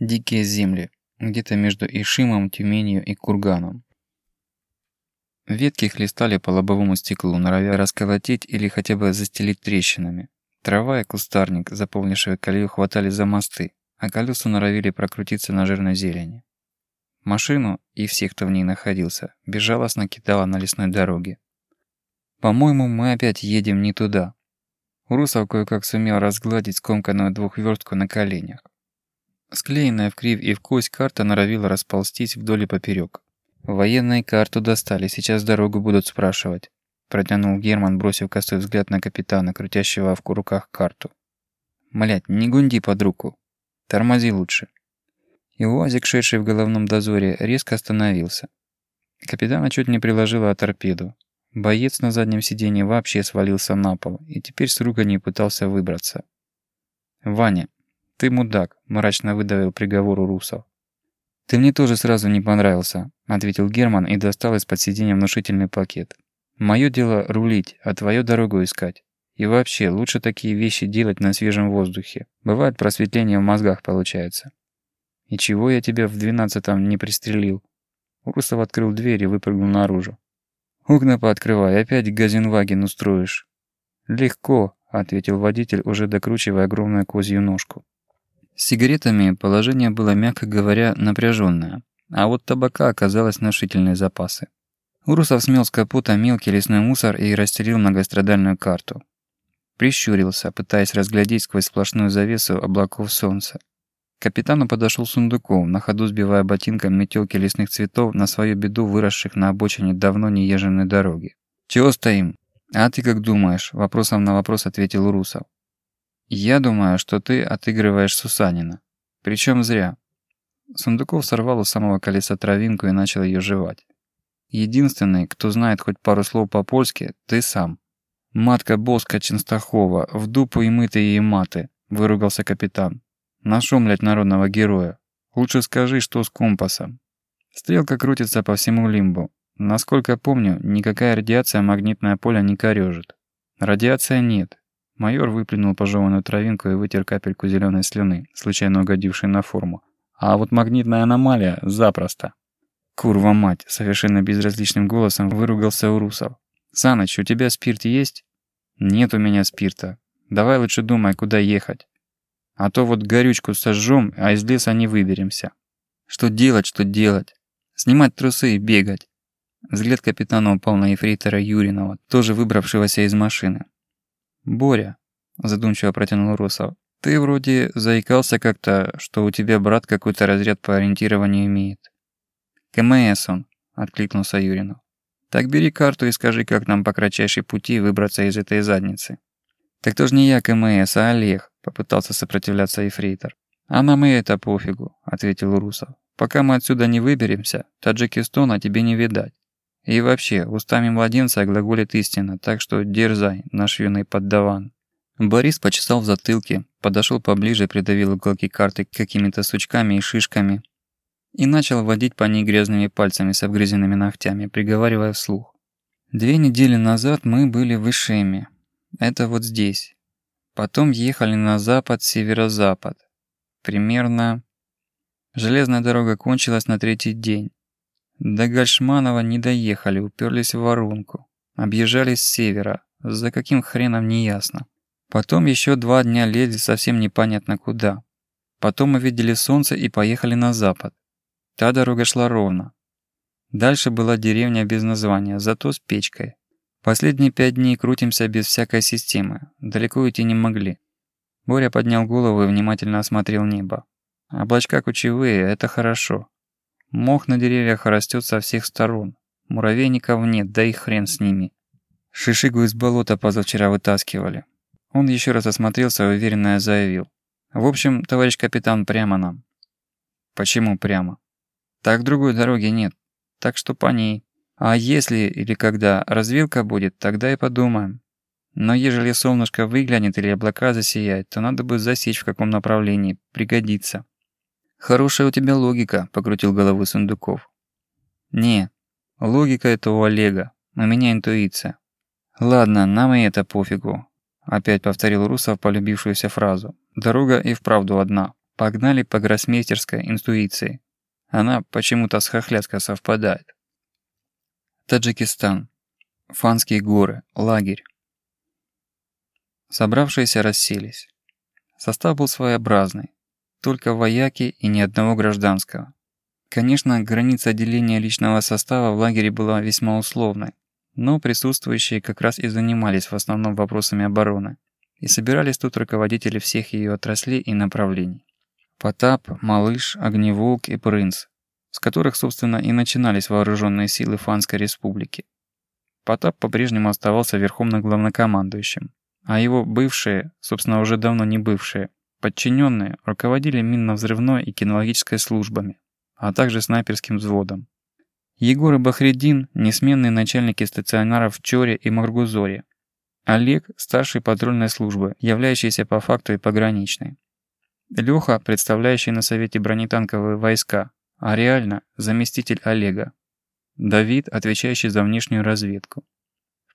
Дикие земли. Где-то между Ишимом, Тюменью и Курганом. Ветки хлестали по лобовому стеклу, норовя расколотить или хотя бы застелить трещинами. Трава и кустарник, заполнившие колею, хватали за мосты, а колеса норовили прокрутиться на жирной зелени. Машину и всех, кто в ней находился, безжалостно кидала на лесной дороге. «По-моему, мы опять едем не туда». Урусов кое-как сумел разгладить скомканную двухвёрстку на коленях. Склеенная в кривь и в кость карта норовила расползтись вдоль и поперёк. Военные карту достали, сейчас дорогу будут спрашивать. Протянул Герман, бросив косой взгляд на капитана, крутящего в руках карту. «Млядь, не гунди под руку. Тормози лучше». И УАЗик, шедший в головном дозоре, резко остановился. Капитана чуть не приложила о торпеду. Боец на заднем сиденье вообще свалился на пол и теперь с руганью пытался выбраться. «Ваня, ты мудак», – мрачно выдавил приговор у русов. «Ты мне тоже сразу не понравился», – ответил Герман и достал из-под сиденья внушительный пакет. Мое дело рулить, а твою дорогу искать. И вообще, лучше такие вещи делать на свежем воздухе. Бывает просветление в мозгах получается. И чего я тебя в двенадцатом не пристрелил? Урусов открыл дверь и выпрыгнул наружу. «Окна пооткрывай, опять газенваген устроишь». «Легко», — ответил водитель, уже докручивая огромную козью ножку. С сигаретами положение было, мягко говоря, напряженное, а вот табака оказалось внушительные запасы. Урусов смел с капота мелкий лесной мусор и расстелил многострадальную карту. Прищурился, пытаясь разглядеть сквозь сплошную завесу облаков солнца. Капитану подошел Сундуков, на ходу сбивая ботинком метелки лесных цветов на свою беду выросших на обочине давно неезженной дороги. «Чего стоим?» «А ты как думаешь?» – вопросом на вопрос ответил Урусов. «Я думаю, что ты отыгрываешь Сусанина. Причем зря». Сундуков сорвал у самого колеса травинку и начал ее жевать. Единственный, кто знает хоть пару слов по-польски, ты сам. Матка Боска Ченстахова, в дупу и мытые ей маты, выругался капитан. Нашел, блядь, народного героя. Лучше скажи, что с компасом. Стрелка крутится по всему лимбу. Насколько помню, никакая радиация магнитное поле не корёжит. Радиация нет. Майор выплюнул пожеванную травинку и вытер капельку зеленой слюны, случайно угодившей на форму. А вот магнитная аномалия – запросто. «Курва мать!» – совершенно безразличным голосом выругался Урусов. «Саныч, у тебя спирт есть?» «Нет у меня спирта. Давай лучше думай, куда ехать. А то вот горючку сожжем, а из леса не выберемся. Что делать, что делать? Снимать трусы и бегать». Взгляд капитана упал на ефрейтора Юринова, тоже выбравшегося из машины. «Боря», – задумчиво протянул Русов, – «ты вроде заикался как-то, что у тебя брат какой-то разряд по ориентированию имеет. «КМС он», — откликнулся Юринов. «Так бери карту и скажи, как нам по кратчайшей пути выбраться из этой задницы». «Так то ж не я КМС, а Олег», — попытался сопротивляться Ефрейтор. «А нам и это пофигу», — ответил Русов. «Пока мы отсюда не выберемся, Таджикистана тебе не видать. И вообще, устами младенца глаголит истина, так что дерзай, наш юный поддаван». Борис почесал в затылке, подошел поближе, придавил уголки карты какими-то сучками и шишками, и начал водить по ней грязными пальцами с обгрызенными ногтями, приговаривая вслух. Две недели назад мы были в Ишеме. Это вот здесь. Потом ехали на запад, северо-запад. Примерно... Железная дорога кончилась на третий день. До Гальшманова не доехали, уперлись в воронку. Объезжали с севера. За каким хреном не ясно. Потом еще два дня лезли совсем непонятно куда. Потом мы видели солнце и поехали на запад. Та дорога шла ровно. Дальше была деревня без названия, зато с печкой. Последние пять дней крутимся без всякой системы. Далеко идти не могли. Боря поднял голову и внимательно осмотрел небо. Облачка кучевые – это хорошо. Мох на деревьях растет со всех сторон. Муравейников нет, да и хрен с ними. Шишигу из болота позавчера вытаскивали. Он еще раз осмотрелся и уверенно заявил. В общем, товарищ капитан, прямо нам. Почему прямо? Так другой дороги нет. Так что по ней. А если или когда развилка будет, тогда и подумаем. Но ежели солнышко выглянет или облака засияют, то надо бы засечь в каком направлении. Пригодится. «Хорошая у тебя логика», — покрутил головой Сундуков. «Не, логика это у Олега. У меня интуиция». «Ладно, нам и это пофигу», — опять повторил Русов полюбившуюся фразу. «Дорога и вправду одна. Погнали по гроссмейстерской интуиции. Она почему-то с хохляцко совпадает. Таджикистан. Фанские горы. Лагерь. Собравшиеся расселись. Состав был своеобразный. Только вояки и ни одного гражданского. Конечно, граница отделения личного состава в лагере была весьма условной, но присутствующие как раз и занимались в основном вопросами обороны, и собирались тут руководители всех ее отраслей и направлений. Потап, Малыш, Огневолк и Принц, с которых, собственно, и начинались вооруженные силы Фанской республики. Потап по-прежнему оставался верховным главнокомандующим, а его бывшие, собственно, уже давно не бывшие, подчиненные руководили минно-взрывной и кинологической службами, а также снайперским взводом. Егор и Бахредин – несменные начальники стационаров в Чоре и Маргузоре. Олег – старший патрульной службы, являющийся по факту и пограничной. Леха, представляющий на Совете бронетанковые войска, а реально заместитель Олега. Давид, отвечающий за внешнюю разведку.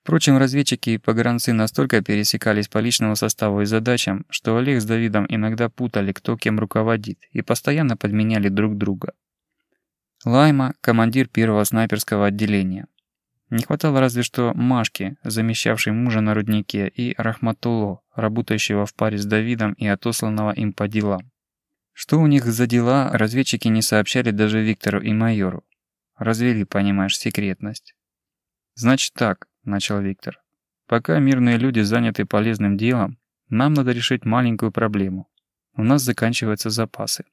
Впрочем, разведчики и погранцы настолько пересекались по личному составу и задачам, что Олег с Давидом иногда путали, кто кем руководит, и постоянно подменяли друг друга. Лайма – командир первого снайперского отделения. Не хватало разве что Машки, замещавшей мужа на руднике, и Рахматулло, работающего в паре с Давидом и отосланного им по делам. Что у них за дела, разведчики не сообщали даже Виктору и майору. Развели, понимаешь, секретность. «Значит так», – начал Виктор. «Пока мирные люди заняты полезным делом, нам надо решить маленькую проблему. У нас заканчиваются запасы».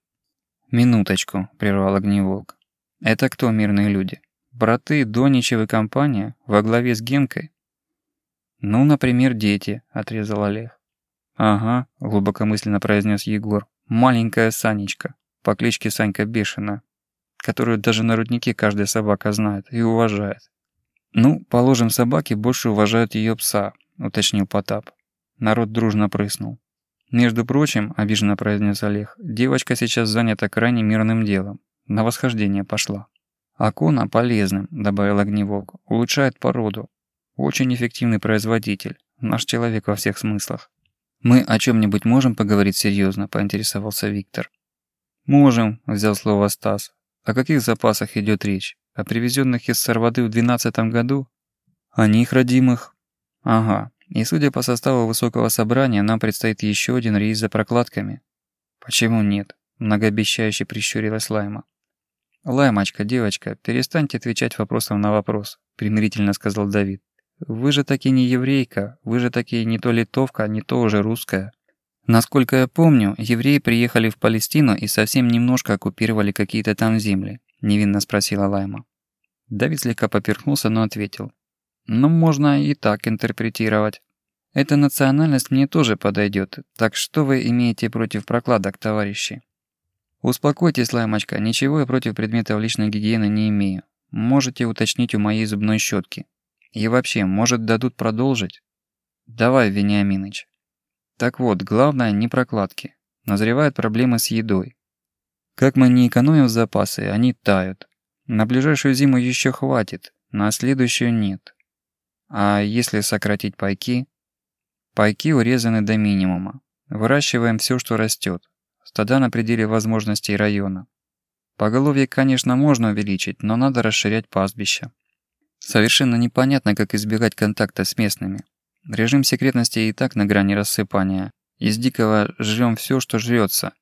«Минуточку», – прервал Огневолк. Это кто мирные люди? Браты, Доничев и компания во главе с Генкой? Ну, например, дети, отрезал Олег. Ага, глубокомысленно произнес Егор. Маленькая Санечка, по кличке Санька Бешена, которую даже на руднике каждая собака знает и уважает. Ну, положим, собаки больше уважают ее пса, уточнил Потап. Народ дружно прыснул. Между прочим, обиженно произнес Олег, девочка сейчас занята крайне мирным делом. На восхождение пошла. Акона полезным, добавил Огневолк. Улучшает породу. Очень эффективный производитель. Наш человек во всех смыслах. Мы о чем-нибудь можем поговорить серьезно, поинтересовался Виктор. Можем, взял слово Стас. О каких запасах идет речь? О привезенных из Сарвады в двенадцатом году? О них родимых? Ага. И судя по составу высокого собрания, нам предстоит еще один рейс за прокладками. Почему нет? Многообещающе прищурилась Лайма. «Лаймочка, девочка, перестаньте отвечать вопросом на вопрос», – примирительно сказал Давид. «Вы же таки не еврейка, вы же таки не то литовка, не то уже русская». «Насколько я помню, евреи приехали в Палестину и совсем немножко оккупировали какие-то там земли», – невинно спросила Лайма. Давид слегка поперхнулся, но ответил. «Ну, можно и так интерпретировать. Эта национальность мне тоже подойдет. Так что вы имеете против прокладок, товарищи?» «Успокойтесь, лаймочка, ничего я против предметов личной гигиены не имею. Можете уточнить у моей зубной щетки. И вообще, может, дадут продолжить?» «Давай, Вениаминыч». Так вот, главное не прокладки. Назревают проблемы с едой. Как мы не экономим запасы, они тают. На ближайшую зиму еще хватит, на следующую нет. А если сократить пайки? Пайки урезаны до минимума. Выращиваем все, что растет. Стада на пределе возможностей района. Поголовье, конечно, можно увеличить, но надо расширять пастбища. Совершенно непонятно, как избегать контакта с местными. Режим секретности и так на грани рассыпания. Из дикого жрем все, что жрется.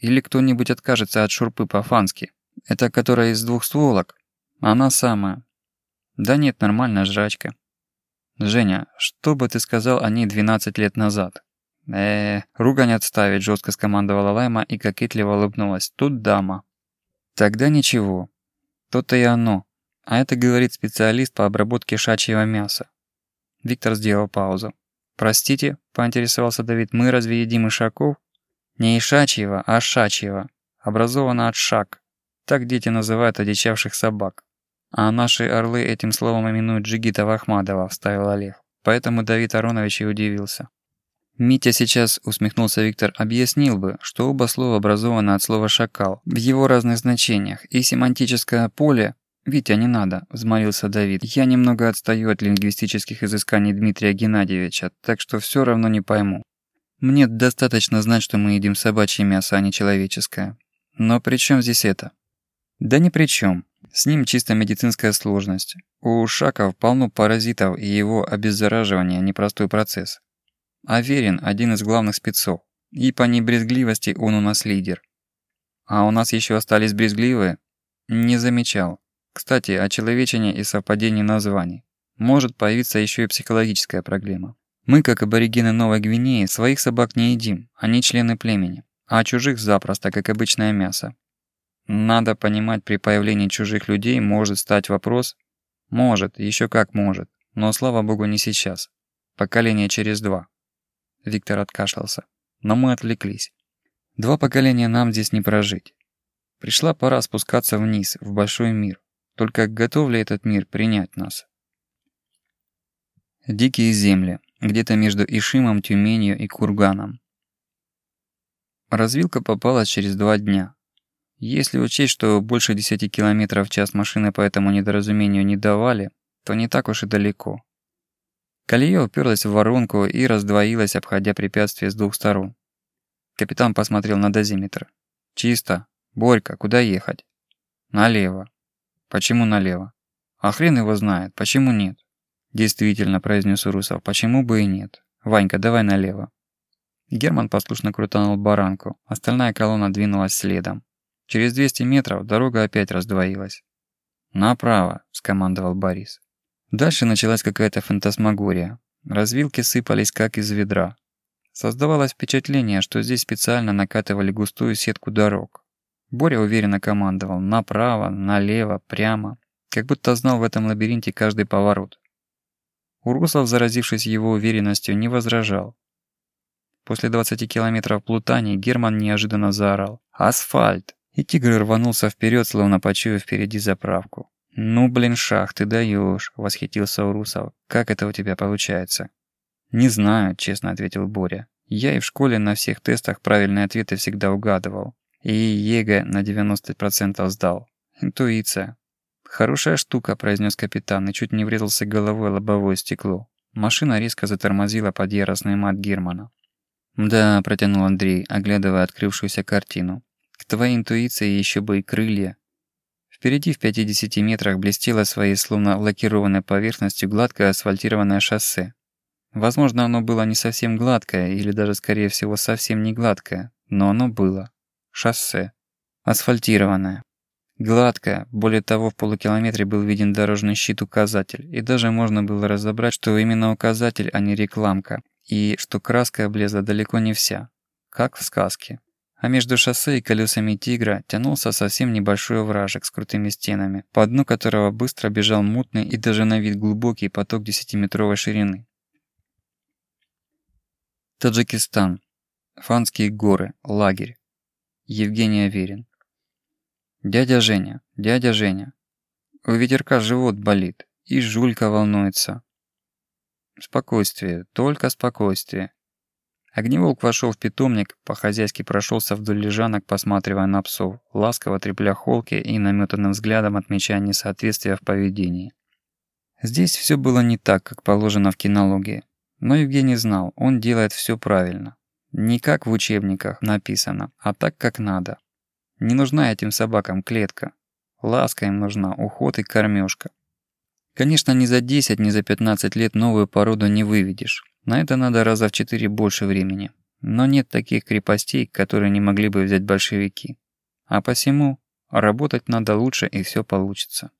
Или кто-нибудь откажется от шурпы по-фански. Это которая из двух стволок? Она самая. Да нет, нормальная жрачка. Женя, что бы ты сказал о ней 12 лет назад? э ругань отставить», – жестко скомандовала Лайма и кокетливо улыбнулась. «Тут дама». «Тогда ничего. То-то и оно. А это говорит специалист по обработке шачьего мяса». Виктор сделал паузу. «Простите», – поинтересовался Давид, – «мы разве едим ишаков?» «Не ишачьего, а шачьего. Образовано от шак. Так дети называют одичавших собак. А наши орлы этим словом именуют Джигита Ахмадова», – вставил Олег. Поэтому Давид Аронович и удивился. Митя сейчас, усмехнулся Виктор, объяснил бы, что оба слова образованы от слова «шакал» в его разных значениях, и семантическое поле «Витя, не надо», – взмолился Давид. «Я немного отстаю от лингвистических изысканий Дмитрия Геннадьевича, так что все равно не пойму». Мне достаточно знать, что мы едим собачье мясо, а не человеческое. Но при чем здесь это? Да ни при чем. С ним чисто медицинская сложность. У шаков полно паразитов, и его обеззараживание – непростой процесс. Аверин – один из главных спецов. И по небрезгливости он у нас лидер. А у нас еще остались брезгливые? Не замечал. Кстати, о человечении и совпадении названий. Может появиться еще и психологическая проблема. Мы, как аборигены Новой Гвинеи, своих собак не едим, они члены племени. А чужих запросто, как обычное мясо. Надо понимать, при появлении чужих людей может стать вопрос. Может, еще как может. Но слава богу, не сейчас. Поколение через два. Виктор откашлялся. Но мы отвлеклись. Два поколения нам здесь не прожить. Пришла пора спускаться вниз, в большой мир. Только готов ли этот мир принять нас? Дикие земли. Где-то между Ишимом, Тюменью и Курганом. Развилка попалась через два дня. Если учесть, что больше 10 км в час машины по этому недоразумению не давали, то не так уж и далеко. Колея уперлась в воронку и раздвоилась, обходя препятствие с двух сторон. Капитан посмотрел на дозиметр. «Чисто. Борька, куда ехать?» «Налево». «Почему налево?» «А хрен его знает. Почему нет?» «Действительно», – произнес Урусов, – «почему бы и нет? Ванька, давай налево». Герман послушно крутанул баранку. Остальная колонна двинулась следом. Через 200 метров дорога опять раздвоилась. «Направо», – скомандовал Борис. Дальше началась какая-то фантасмагория. Развилки сыпались как из ведра. Создавалось впечатление, что здесь специально накатывали густую сетку дорог. Боря уверенно командовал направо, налево, прямо, как будто знал в этом лабиринте каждый поворот. Урусов, заразившись его уверенностью, не возражал. После 20 километров плутаний Герман неожиданно заорал «Асфальт!» и тигр рванулся вперед, словно почуяв впереди заправку. «Ну, блин, шах, ты даешь!» – восхитился Урусов. «Как это у тебя получается?» «Не знаю», – честно ответил Боря. «Я и в школе на всех тестах правильные ответы всегда угадывал. И ЕГЭ на 90% сдал. Интуиция. «Хорошая штука», – произнес капитан и чуть не врезался головой в лобовое стекло. Машина резко затормозила под яростный мат Германа. «Да», – протянул Андрей, оглядывая открывшуюся картину. «К твоей интуиции еще бы и крылья». Впереди в 50 метрах блестело своей словно лакированной поверхностью гладкое асфальтированное шоссе. Возможно, оно было не совсем гладкое, или даже, скорее всего, совсем не гладкое, но оно было. Шоссе. Асфальтированное. Гладкая, более того, в полукилометре был виден дорожный щит-указатель, и даже можно было разобрать, что именно указатель, а не рекламка, и что краска облезла далеко не вся, как в сказке. А между шоссе и колесами «Тигра» тянулся совсем небольшой вражек с крутыми стенами, по дну которого быстро бежал мутный и даже на вид глубокий поток десятиметровой ширины. Таджикистан. Фанские горы. Лагерь. Евгений Аверин. «Дядя Женя, дядя Женя, у ветерка живот болит, и жулька волнуется». Спокойствие, только спокойствие. Огневолк вошел в питомник, по-хозяйски прошелся вдоль лежанок, посматривая на псов, ласково трепля холки и наметанным взглядом отмечая несоответствие в поведении. Здесь все было не так, как положено в кинологии. Но Евгений знал, он делает все правильно. Не как в учебниках написано, а так, как надо. Не нужна этим собакам клетка. Ласка им нужна, уход и кормежка. Конечно, ни за 10, ни за 15 лет новую породу не выведешь. На это надо раза в 4 больше времени. Но нет таких крепостей, которые не могли бы взять большевики. А посему работать надо лучше и все получится.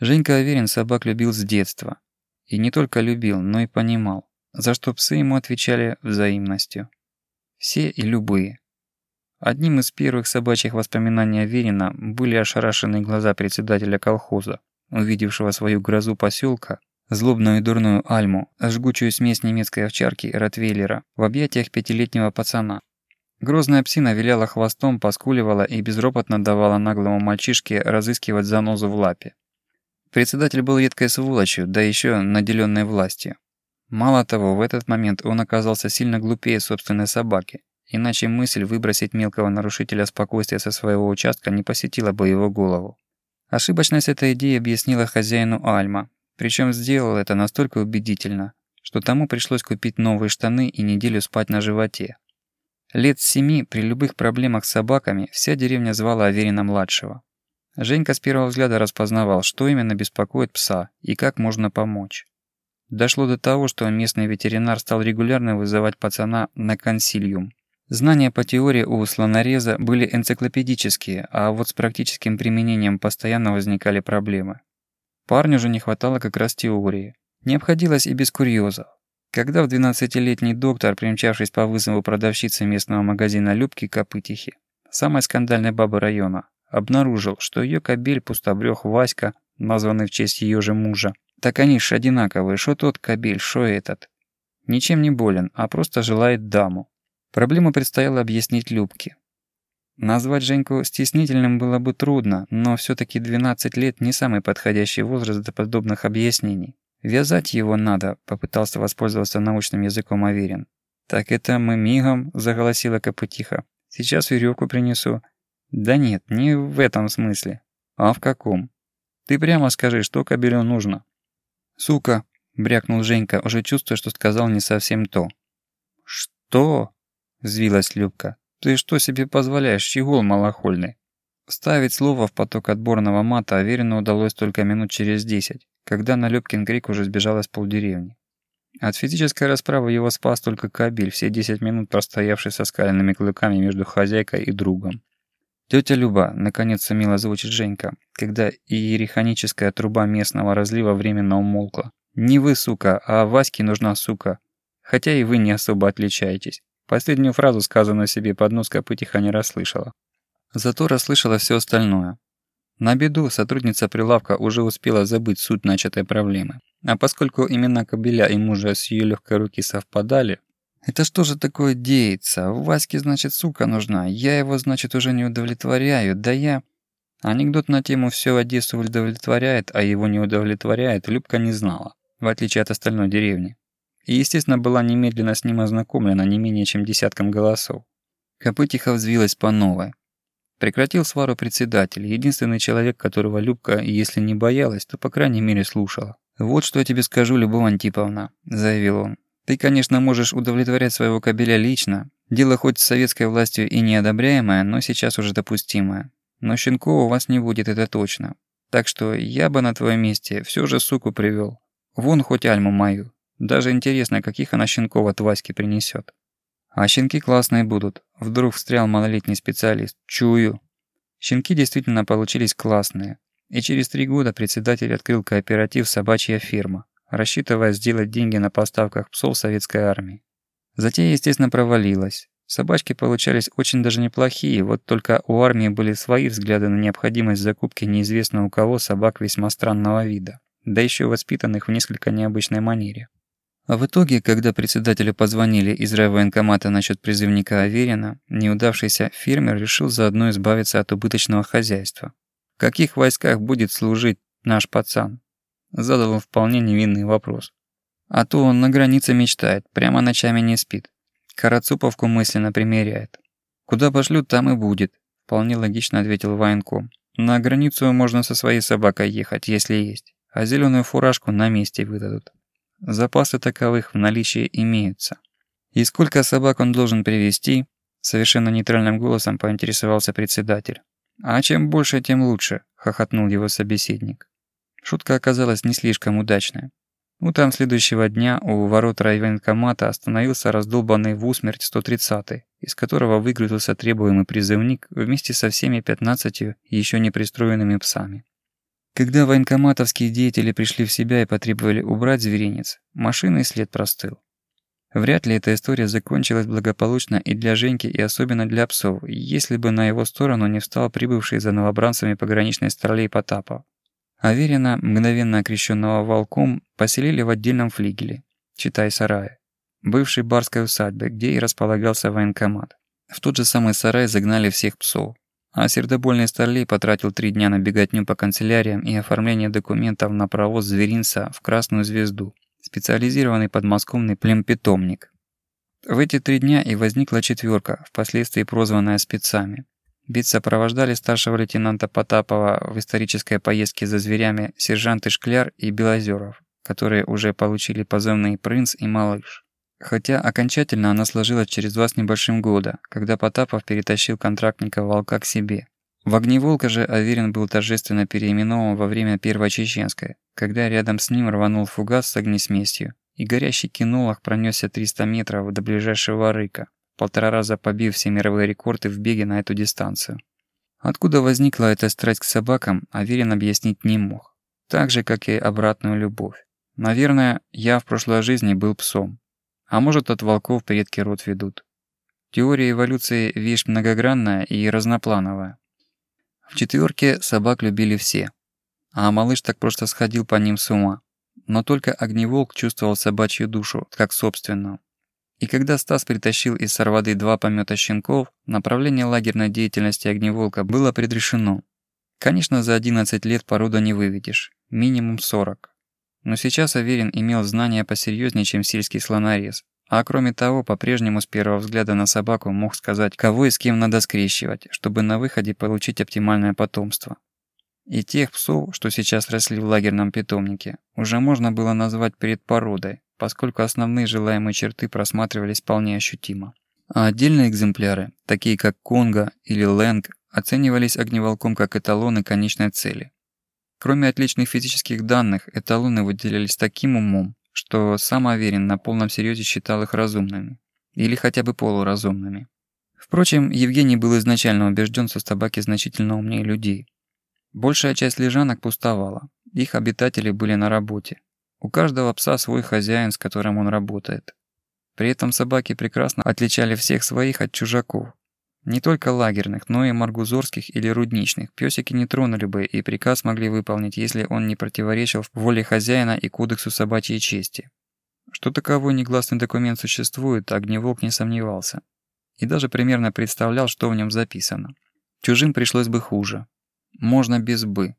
Женька уверен, собак любил с детства. И не только любил, но и понимал, за что псы ему отвечали взаимностью. Все и любые. Одним из первых собачьих воспоминаний Аверина были ошарашенные глаза председателя колхоза, увидевшего свою грозу поселка, злобную и дурную Альму, жгучую смесь немецкой овчарки и ротвейлера в объятиях пятилетнего пацана. Грозная псина виляла хвостом, поскуливала и безропотно давала наглому мальчишке разыскивать занозу в лапе. Председатель был редкой сволочью, да еще наделенной властью. Мало того, в этот момент он оказался сильно глупее собственной собаки, Иначе мысль выбросить мелкого нарушителя спокойствия со своего участка не посетила бы его голову. Ошибочность этой идеи объяснила хозяину Альма, причем сделал это настолько убедительно, что тому пришлось купить новые штаны и неделю спать на животе. Лет семи при любых проблемах с собаками вся деревня звала Аверина-младшего. Женька с первого взгляда распознавал, что именно беспокоит пса и как можно помочь. Дошло до того, что местный ветеринар стал регулярно вызывать пацана на консилиум. Знания по теории у слонореза были энциклопедические, а вот с практическим применением постоянно возникали проблемы. Парню же не хватало как раз теории. Не обходилось и без курьезов. Когда в 12-летний доктор, примчавшись по вызову продавщицы местного магазина Любки Копытихи, самой скандальной бабы района, обнаружил, что ее кобель пустобрёх Васька, названный в честь ее же мужа, так они ж одинаковые, что тот кобель, что этот. Ничем не болен, а просто желает даму. Проблему предстояло объяснить Любке. Назвать Женьку стеснительным было бы трудно, но все таки 12 лет не самый подходящий возраст для подобных объяснений. «Вязать его надо», — попытался воспользоваться научным языком Аверин. «Так это мы мигом», — заголосила Капутиха. «Сейчас веревку принесу». «Да нет, не в этом смысле». «А в каком?» «Ты прямо скажи, что кобелю нужно». «Сука», — брякнул Женька, уже чувствуя, что сказал не совсем то. «Что?» — взвилась Любка. «Ты что себе позволяешь, щегол малохольный?» Ставить слово в поток отборного мата Аверину удалось только минут через десять когда на Лёбкин крик уже сбежалась полдеревни. От физической расправы его спас только кабель, все 10 минут простоявший со скаленными клыками между хозяйкой и другом. Тетя Люба, наконец сумела озвучить Женька, когда иерихоническая труба местного разлива временно умолкла. «Не вы, сука, а Ваське нужна сука. Хотя и вы не особо отличаетесь». Последнюю фразу, сказанную себе под нос, Копытиха не расслышала. Зато расслышала все остальное. На беду сотрудница прилавка уже успела забыть суть начатой проблемы. А поскольку имена кобеля и мужа с ее легкой руки совпадали, это что же такое деется? Ваське, значит, сука нужна. Я его, значит, уже не удовлетворяю. Да я... Анекдот на тему «все Одессу удовлетворяет, а его не удовлетворяет» Любка не знала, в отличие от остальной деревни. И, естественно, была немедленно с ним ознакомлена не менее чем десятком голосов. Копытиха взвилась по новой. Прекратил свару председатель, единственный человек, которого Любка, если не боялась, то по крайней мере слушала. «Вот что я тебе скажу, Любовь Антиповна», – заявил он. «Ты, конечно, можешь удовлетворять своего кобеля лично. Дело хоть с советской властью и неодобряемое, но сейчас уже допустимое. Но Щенкова у вас не будет, это точно. Так что я бы на твоем месте все же суку привел. Вон хоть Альму мою. Даже интересно, каких она щенков от Васьки принесет. А щенки классные будут. Вдруг встрял малолетний специалист. Чую. Щенки действительно получились классные. И через три года председатель открыл кооператив «Собачья фирма», рассчитывая сделать деньги на поставках псов советской армии. Затея, естественно, провалилась. Собачки получались очень даже неплохие, вот только у армии были свои взгляды на необходимость закупки неизвестно у кого собак весьма странного вида, да еще воспитанных в несколько необычной манере. А в итоге, когда председателю позвонили из райвоенкомата насчет призывника Аверина, неудавшийся фермер решил заодно избавиться от убыточного хозяйства. В каких войсках будет служить наш пацан? Задал он вполне невинный вопрос. А то он на границе мечтает, прямо ночами не спит. Карацуповку мысленно примеряет. Куда пошлют, там и будет, вполне логично ответил военком. На границу можно со своей собакой ехать, если есть, а зеленую фуражку на месте выдадут. Запасы таковых в наличии имеются. И сколько собак он должен привести? Совершенно нейтральным голосом поинтересовался председатель. А чем больше, тем лучше, хохотнул его собеседник. Шутка оказалась не слишком удачной. Утром следующего дня у ворот райвоенкомата остановился раздолбанный в усмерть 130-й, из которого выгрузился требуемый призывник вместе со всеми 15 еще не пристроенными псами. Когда военкоматовские деятели пришли в себя и потребовали убрать зверинец, машинный след простыл. Вряд ли эта история закончилась благополучно и для Женьки, и особенно для псов, если бы на его сторону не встал прибывший за новобранцами пограничной старлей Потапов. Аверина, мгновенно окрещенного волком, поселили в отдельном флигеле, читай сарае, бывшей барской усадьбы, где и располагался военкомат. В тот же самый сарай загнали всех псов. А сердобольный Старлей потратил три дня на беготню по канцеляриям и оформление документов на провоз зверинца в Красную Звезду, специализированный подмосковный племпитомник. В эти три дня и возникла четверка, впоследствии прозванная спецами. Бит сопровождали старшего лейтенанта Потапова в исторической поездке за зверями сержанты Шкляр и Белозеров. которые уже получили позывные «Принц» и «Малыш». Хотя окончательно она сложилась через два с небольшим года, когда Потапов перетащил контрактника «Волка» к себе. В «Огневолка» же Аверин был торжественно переименован во время Первой Чеченской, когда рядом с ним рванул фугас с огнесмесью, и горящий кинолог пронесся 300 метров до ближайшего рыка, полтора раза побив все мировые рекорды в беге на эту дистанцию. Откуда возникла эта страсть к собакам, Аверин объяснить не мог. Так же, как и обратную любовь. Наверное, я в прошлой жизни был псом. А может, от волков предки род ведут. Теория эволюции – вещь многогранная и разноплановая. В четверке собак любили все. А малыш так просто сходил по ним с ума. Но только огневолк чувствовал собачью душу, как собственную. И когда Стас притащил из Сарвады два помета щенков, направление лагерной деятельности огневолка было предрешено. Конечно, за 11 лет породу не выведешь, минимум 40. Но сейчас Аверин имел знания посерьезнее, чем сельский слонорез. А кроме того, по-прежнему с первого взгляда на собаку мог сказать, кого и с кем надо скрещивать, чтобы на выходе получить оптимальное потомство. И тех псов, что сейчас росли в лагерном питомнике, уже можно было назвать предпородой, поскольку основные желаемые черты просматривались вполне ощутимо. А отдельные экземпляры, такие как Конго или Лэнг, оценивались огневолком как эталоны конечной цели. Кроме отличных физических данных, эталоны выделялись таким умом, что сам Аверин на полном серьезе считал их разумными. Или хотя бы полуразумными. Впрочем, Евгений был изначально убежден, что собаки значительно умнее людей. Большая часть лежанок пустовала. Их обитатели были на работе. У каждого пса свой хозяин, с которым он работает. При этом собаки прекрасно отличали всех своих от чужаков. Не только лагерных, но и маргузорских или рудничных. Пёсики не тронули бы и приказ могли выполнить, если он не противоречил воле хозяина и кодексу собачьей чести. Что таковой негласный документ существует, Огневолк не сомневался. И даже примерно представлял, что в нем записано. Чужим пришлось бы хуже. Можно без «бы».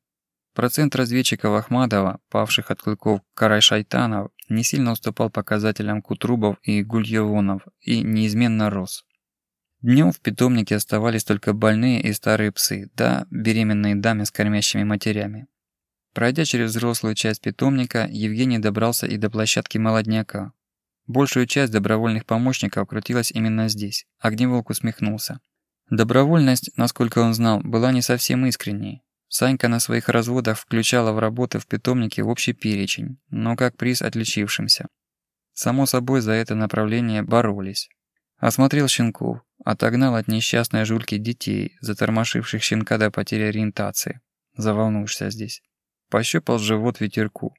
Процент разведчиков Ахмадова, павших от клыков Карай-Шайтанов, не сильно уступал показателям Кутрубов и Гульевонов и неизменно рос. Днем в питомнике оставались только больные и старые псы, да беременные дамы с кормящими матерями. Пройдя через взрослую часть питомника, Евгений добрался и до площадки молодняка. Большую часть добровольных помощников крутилась именно здесь. Огневолк усмехнулся. Добровольность, насколько он знал, была не совсем искренней. Санька на своих разводах включала в работы в питомнике общий перечень, но как приз отличившимся. Само собой, за это направление боролись. Осмотрел щенков, отогнал от несчастной жульки детей, затормошивших щенка до потери ориентации. Заволнуешься здесь. Пощупал живот ветерку.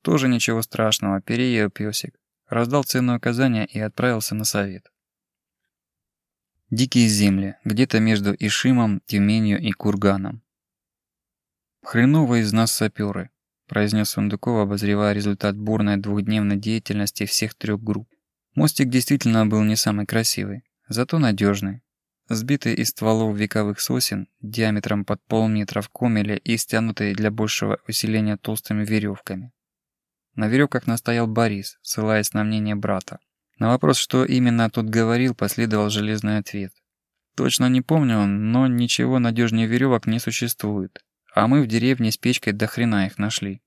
Тоже ничего страшного, переел пёсик. Раздал ценное указание и отправился на совет. Дикие земли, где-то между Ишимом, Тюменью и Курганом. «Хреново из нас саперы», – произнес Сундуков, обозревая результат бурной двухдневной деятельности всех трех групп. Мостик действительно был не самый красивый, зато надежный. Сбитый из стволов вековых сосен, диаметром под полметра в комеле и стянутый для большего усиления толстыми веревками. На веревках настоял Борис, ссылаясь на мнение брата. На вопрос, что именно тут говорил, последовал железный ответ. Точно не помню, но ничего надежнее веревок не существует. А мы в деревне с печкой до хрена их нашли.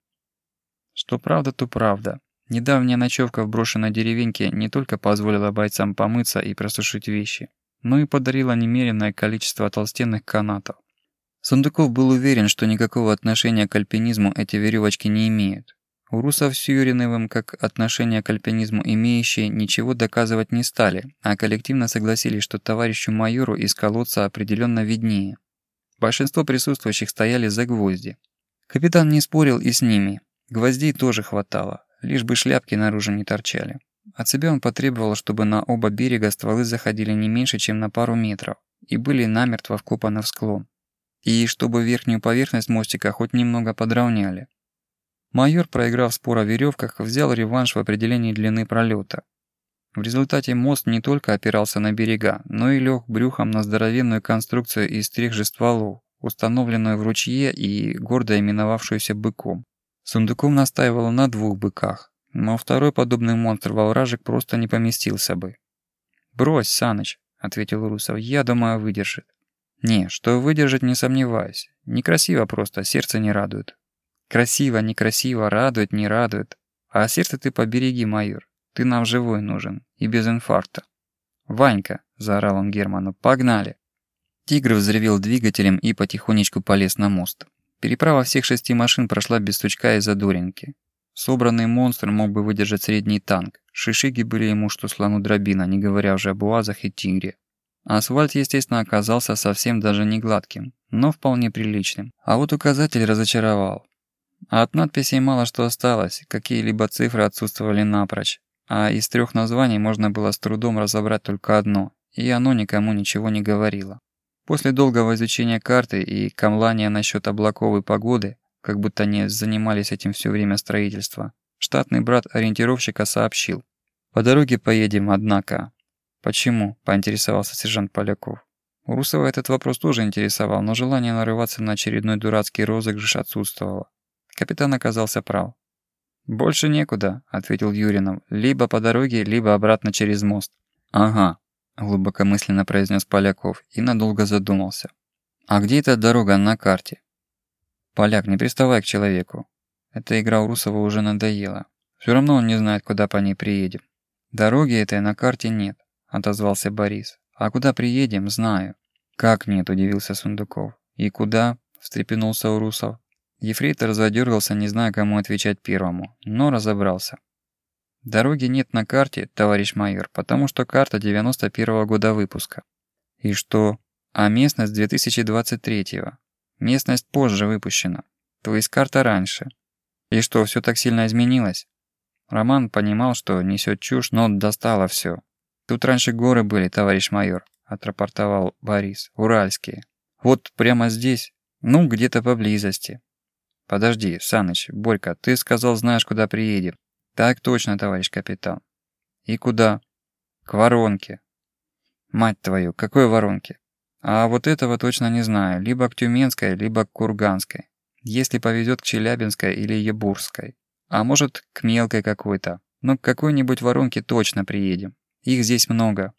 Что правда, то правда. Недавняя ночевка в брошенной деревеньке не только позволила бойцам помыться и просушить вещи, но и подарила немеренное количество толстенных канатов. Сундуков был уверен, что никакого отношения к альпинизму эти веревочки не имеют. У русов с Юриновым, как отношение к альпинизму имеющие, ничего доказывать не стали, а коллективно согласились, что товарищу майору из колодца определенно виднее. Большинство присутствующих стояли за гвозди. Капитан не спорил и с ними. Гвоздей тоже хватало, лишь бы шляпки наружу не торчали. От себя он потребовал, чтобы на оба берега стволы заходили не меньше, чем на пару метров, и были намертво вкопаны в склон. И чтобы верхнюю поверхность мостика хоть немного подровняли. Майор, проиграв спор о веревках, взял реванш в определении длины пролета. В результате мост не только опирался на берега, но и лег брюхом на здоровенную конструкцию из трех же стволов, установленную в ручье и гордо именовавшуюся быком. Сундуком настаивало на двух быках, но второй подобный монстр во вражек просто не поместился бы. «Брось, Саныч», — ответил Русов, — «я думаю, выдержит». «Не, что выдержит, не сомневаюсь. Некрасиво просто, сердце не радует». «Красиво, некрасиво, радует, не радует. А сердце ты побереги, майор. Ты нам живой нужен. И без инфаркта. «Ванька!» – заорал он Герману. «Погнали!» Тигр взревел двигателем и потихонечку полез на мост. Переправа всех шести машин прошла без стучка и задоринки. Собранный монстр мог бы выдержать средний танк. Шишиги были ему что слону дробина, не говоря уже об уазах и тигре. Асфальт, естественно, оказался совсем даже не гладким, но вполне приличным. А вот указатель разочаровал. А от надписей мало что осталось, какие-либо цифры отсутствовали напрочь. А из трех названий можно было с трудом разобрать только одно, и оно никому ничего не говорило. После долгого изучения карты и камлания насчет облаков и погоды, как будто они занимались этим все время строительства, штатный брат ориентировщика сообщил. «По дороге поедем, однако, «Почему?» – поинтересовался сержант Поляков. У Русова этот вопрос тоже интересовал, но желание нарываться на очередной дурацкий розыгрыш отсутствовало. Капитан оказался прав. «Больше некуда», – ответил Юринов. «Либо по дороге, либо обратно через мост». «Ага», – глубокомысленно произнес Поляков и надолго задумался. «А где эта дорога на карте?» «Поляк, не приставай к человеку. Эта игра у Русова уже надоела. Все равно он не знает, куда по ней приедем. Дороги этой на карте нет отозвался Борис. «А куда приедем, знаю». «Как нет?» – удивился Сундуков. «И куда?» – встрепенулся Урусов. Ефрейтор задергался, не зная, кому отвечать первому, но разобрался. «Дороги нет на карте, товарищ майор, потому что карта 91-го года выпуска». «И что?» «А местность 2023-го. Местность позже выпущена. То есть карта раньше». «И что, все так сильно изменилось?» Роман понимал, что несет чушь, но достало все. «Тут раньше горы были, товарищ майор», – отрапортовал Борис. «Уральские. Вот прямо здесь, ну, где-то поблизости». «Подожди, Саныч, Борька, ты сказал, знаешь, куда приедем». «Так точно, товарищ капитан». «И куда?» «К воронке». «Мать твою, какой воронке?» «А вот этого точно не знаю. Либо к Тюменской, либо к Курганской. Если повезет к Челябинской или Ебурской. А может, к мелкой какой-то. Но к какой-нибудь воронке точно приедем». Их здесь много.